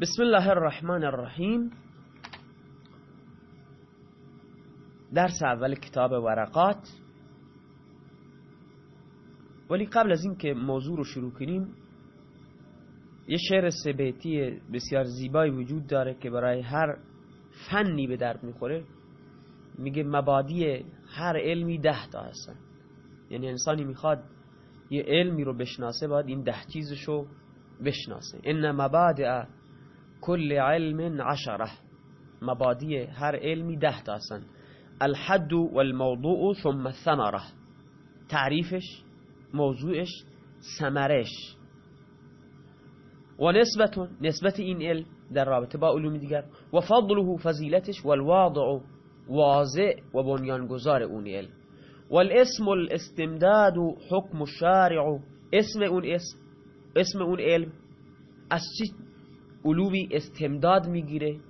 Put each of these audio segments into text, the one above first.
بسم الله الرحمن الرحیم. درس اول کتاب ورقات. ولی قبل از این که موضوع رو شروع کنیم یه شعر سبیتی بسیار زیبایی وجود داره که برای هر فنی به درد می‌خوره. میگه مبادی هر علمی ده تا هستن. یعنی انسانی می‌خواد یه علمی رو بشناسه باید این ده چیزشو بشناسه. ان مبادع کل علم عشرة. مبادی هر علمی ده تا هستن الحد والموضوع ثم الثمرة. تعریفش موضوعش ثمرش. و نسبت نسبت این علم در رابطه با علوم دیگر. و فضله فضیلتش والواضع واضع و بنیانگذار اون علم والاسم الاستمداد حکم الشارع. اسم اون اسم اسم اون علم. از چی علومی استمداد می‌گیره.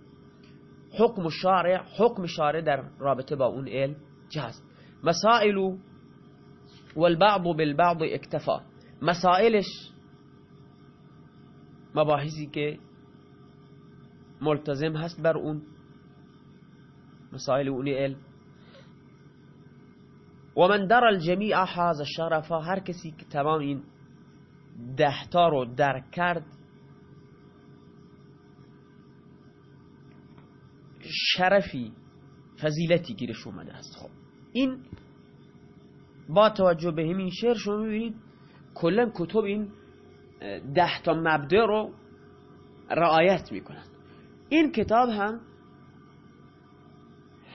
حکم شارع حکم شارع در رابطه با اون علم جاز مسائل والبعض بالبعض اکتفا. مسائلش مباحثی که ملتزم هست بر اون مسائل اون علم. و من در الجمیع حاز الشرفا هر کسی که تمام این دهتا رو درک کرد شرفی فضیلتی گیرش اومده است. خب این با توجه به همین شعر شما می‌بینید کلا کتب این ده تا مبدع رو رعایت می‌کنند. این کتاب هم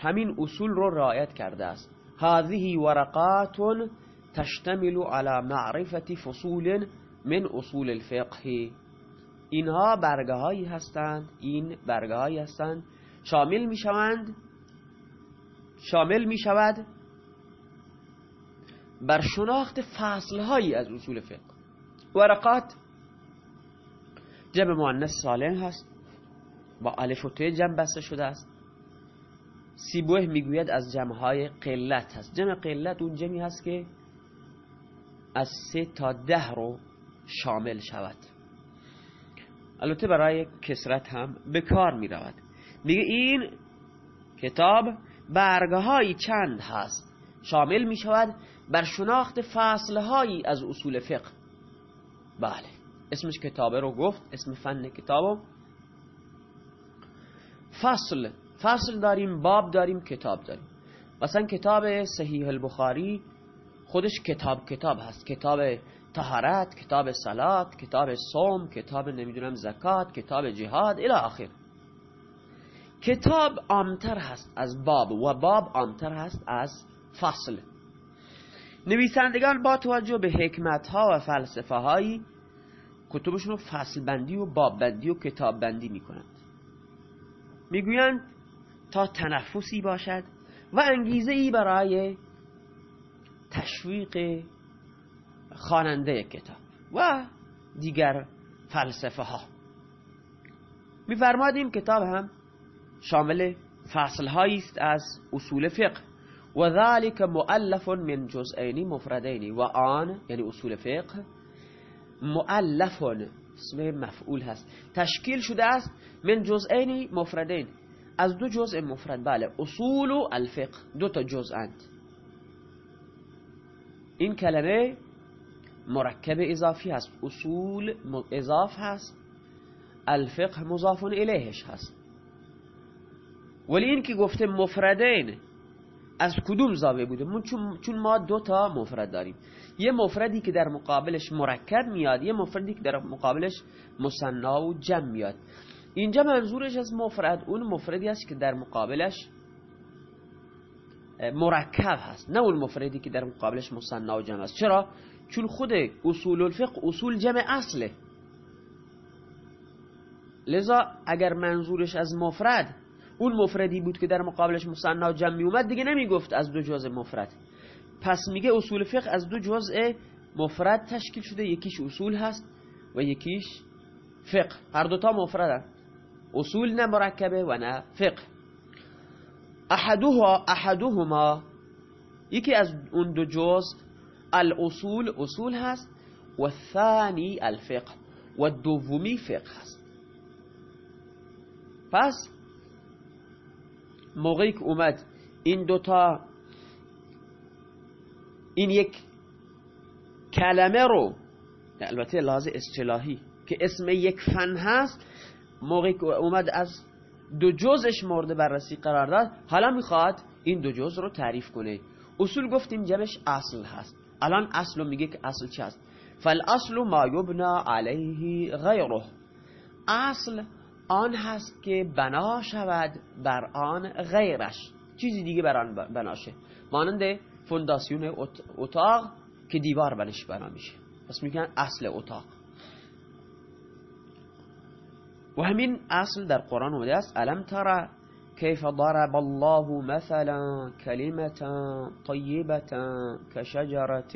همین اصول رو رعایت کرده است. هذه ورقات تشتمل على معرفة فصول من اصول الفقه. اینها برگه هایی هستند این برگه هایی هستند شامل می شوند شامل می شود بر شناخت فصل هایی از اصول فقه. ورقات جمع مؤنث سالم هست. با الف و ت جمع بسته شده است. سیبوه می‌گوید از جمع های قلت هست. جمع قلت اون جمعی هست که از سه تا ده رو شامل شود. البته برای کسرت هم به کار می رود میگه این کتاب برگه های چند هست. شامل می شود بر شناخت فصل هایی از اصول فقه. بله اسمش کتابه رو گفت اسم فن کتابو. فصل فصل داریم باب داریم کتاب داریم. مثلا کتاب صحیح البخاری خودش کتاب کتاب هست. کتاب طهارت کتاب صلات کتاب صوم کتاب نمی‌دونم زکات کتاب جهاد الی آخر. کتاب عامتر هست از باب و باب عامتر هست از فصل. نویسندگان با توجه به حکمت ها و فلسفه هایی کتبشون رو فصل بندی و باب بندی و کتاب بندی می‌کنند. می‌گویند تا تنفسی باشد و انگیزه ای برای تشویق خواننده کتاب و دیگر فلسفه ها این کتاب هم شامل فصل است از اصول فقه. و ذلك مؤلف من جزئین مفردین. و آن یعنی اصول فقه مؤلف اسم مفعول هست. تشکیل شده است من جزئین مفردین. از دو جزء مفرد. بله اصول و الفقه. دو تا جزءاند این کلمه مرکب اضافی هست. اصول اضاف هست. الفقه مضاف الیهش هست. ولی این که گفته مفردین از کدوم زاویه بوده؟ چون ما دو تا مفرد داریم. یه مفردی که در مقابلش مرکب میاد یه مفردی که در مقابلش مصنا و جمع میاد. اینجا منظورش از مفرد اون مفردی است که در مقابلش مرکب هست نه اون مفردی که در مقابلش مصنا و جمع است. چرا؟ چون خود اصول الفقه اصول جمع اصله. لذا اگر منظورش از مفرد اون مفردی بود که در مقابلش مصنا و می اومد دیگه نمی‌گفت از دو جزء مفرد. پس میگه اصول فقه از دو جزء مفرد تشکیل شده یکیش اصول هست و یکیش فقه. هر دوتا مفردن. اصول نه مرکبه و نه فقه. احدوها احدهما یکی از اون دو جزء الاصول اصول هست و ثانی الفقه و دومی فقه هست. پس موقعی که اومد این دوتا این یک کلمه رو البته لحاظ اصطلاحی که اسم یک فن هست موقعی که اومد از دو جزش مورد بررسی قرار داد حالا می‌خواد این دو جز رو تعریف کنه. اصول گفتیم جمعش اصل هست. الان اصل میگه که اصل چه هست؟ فالاصل ما یبنا علیه غیره. اصل آن هست که بنا شود بر آن غیرش. چیزی دیگه بر آن بنا شه. مانند فونداسیون اتاق که دیوار بنش بنا میشه. پس میگن اصل اتاق. و همین اصل در قرآن اومده است. الم ترى كيف ضرب الله مثلا كلمة طيبة كشجرة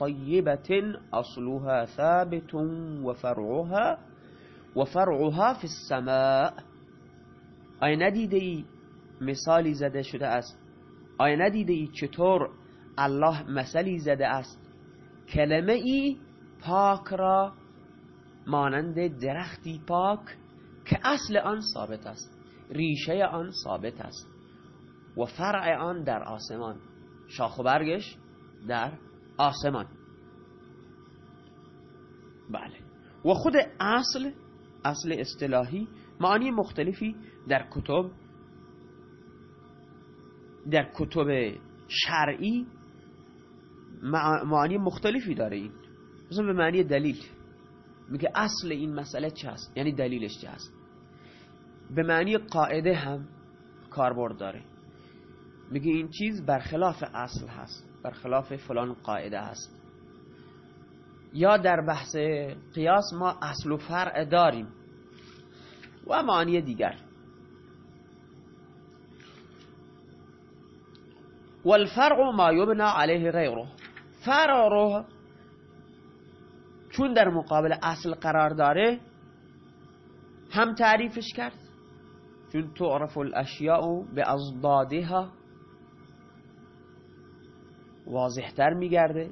طيبة أصلها ثابت وفرعها وفرعها في السماء. آیا ندیده ای مثالی زده شده است؟ آیا ندیده ای چطور الله مثلی زده است؟ کلمه ای پاک را مانند درختی پاک که اصل آن ثابت است ریشه آن ثابت است. و فرع آن در آسمان شاخ و برگش در آسمان. بله. و خود اصل اصل اصطلاحی معانی مختلفی در کتب در کتب شرعی معانی مختلفی داره این. مثلا به معنی دلیل میگه اصل این مسئله چه است؟ یعنی دلیلش چه است؟ به معنی قاعده هم کاربرد داره. میگه این چیز برخلاف اصل هست برخلاف فلان قاعده هست. یا در بحث قیاس ما اصل و فرع داریم و معانی دیگر. والفرع ما یبنا علیه غیره. فرع رو چون در مقابل اصل قرار داره هم تعریفش کرد. چون تعرف الاشیاء به ازدادها واضحتر میگرده.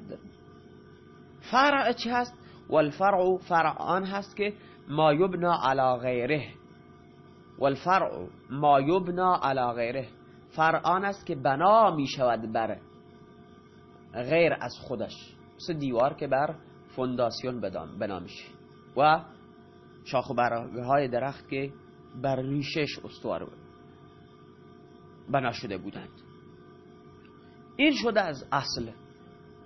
فرع چی هست؟ والفرع فرع آن هست که ما یبنا علی غیره. والفرع ما یبنا علی غیره. فرع آن است که بنا می شود بر غیر از خودش. مثل دیوار که بر فونداسیون بنا میشه. و شاخ و برگه های درخت که بر ریشش استوار بنا شده بودند. این شده از اصل.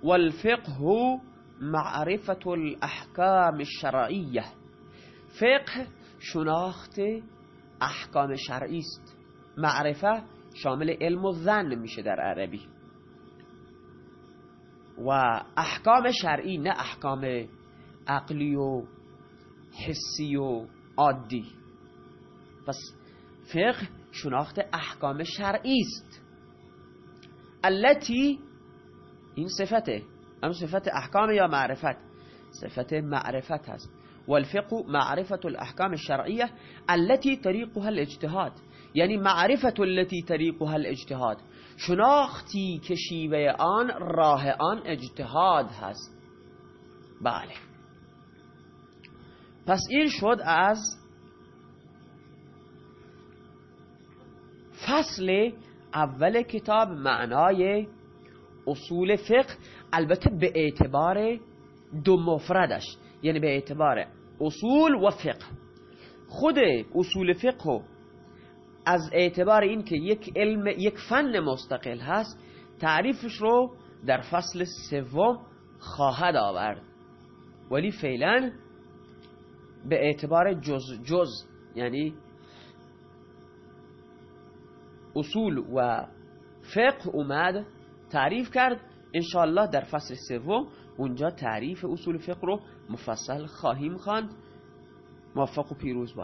والفقه معرفت الاحکام الشرعیه. فقه شناخت احکام شرعی است. معرفه شامل علم و زن میشه در عربی. و احکام شرعی نه احکام عقلی و حسی و عادی. پس فقه شناخت احکام شرعی است. التي این صفته. اما صفت احکام یا معرفت صفت معرفت هست. والفقه معرفة الأحكام الشرعية التي طريقها الاجتهاد. یعنی معرفت التي طریقها الاجتهاد. شناختی که شیوه آن راه آن اجتهاد هست. بله. پس این شد از فصل اول کتاب معنای اصول فقه البته به اعتبار دو مفردش یعنی به اعتبار اصول و فقه. خود اصول فقه از اعتبار این که یک علم یک فن مستقل هست تعریفش رو در فصل سوم خواهد آورد. ولی فعلا به اعتبار جز جز یعنی اصول و فقه اومد تعریف کرد. انشاءالله در فصل سوم اونجا تعریف اصول فقه رو مفصل خواهیم خواند. موفق و پیروز باش